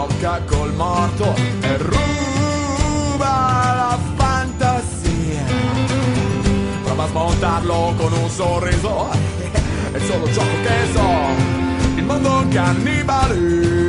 gioca col morto e ruba la fantasia. Prova a smontarlo con un sorriso, è solo ciò che so, il mondo cannibale.